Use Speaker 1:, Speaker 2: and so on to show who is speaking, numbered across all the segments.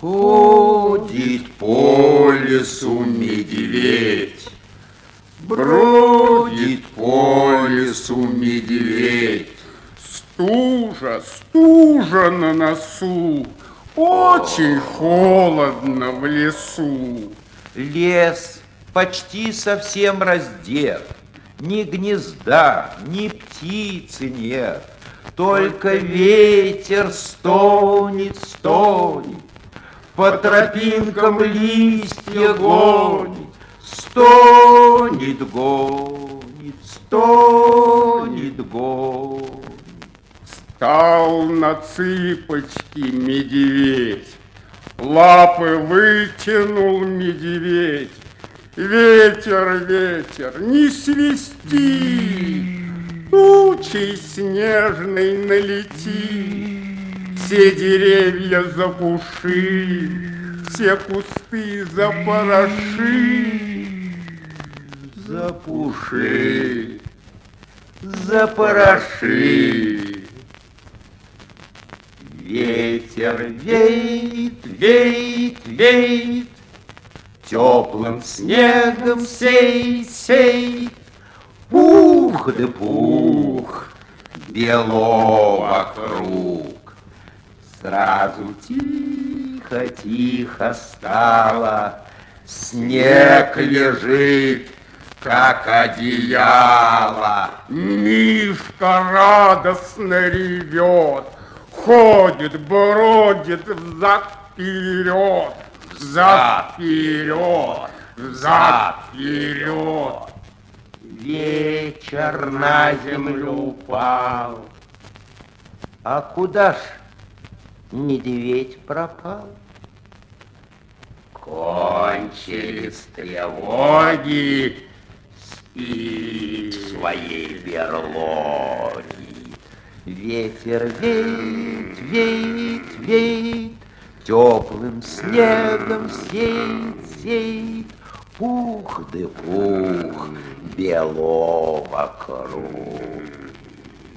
Speaker 1: Ходит по лесу медведь, Бродит по лесу медведь.
Speaker 2: Стужа, стужа на носу, Очень холодно в лесу.
Speaker 1: Лес почти совсем раздет, Ни гнезда, ни птицы нет, Только ветер стонет, стонет, По тропинкам листья гонит, Стонет, гонит, стонет, гонит.
Speaker 2: Стал на цыпочки медведь, Лапы вытянул медведь. Ветер, ветер, не свисти, Тучей снежной налети, Все деревья запуши, Все кусты запороши.
Speaker 1: Запуши, запороши. Ветер веет, веет, веет, Теплым снегом сеет, сеет, Пух да пух, бело вокруг. Сразу тихо, тихо стало, Снег лежит, как одеяло.
Speaker 2: Мишка радостно ревет, Ходит, бродит взад-вперед, Взад-вперед, взад-вперед.
Speaker 1: Вечер на землю упал. А куда ж медведь пропал? Кончились тревоги, спи в своей берлоге. Ветер веет, веет, веет, Теплым снегом сеет, сеет, Пух да пух, бело вокруг.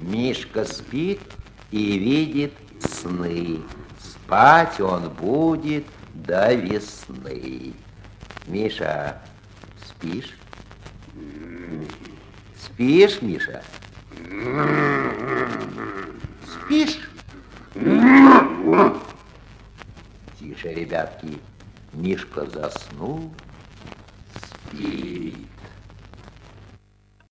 Speaker 1: Мишка спит и видит сны, Спать он будет до весны. Миша, спишь? Спишь, Миша? Спишь? Тише, ребятки. Мишка заснул. Спи.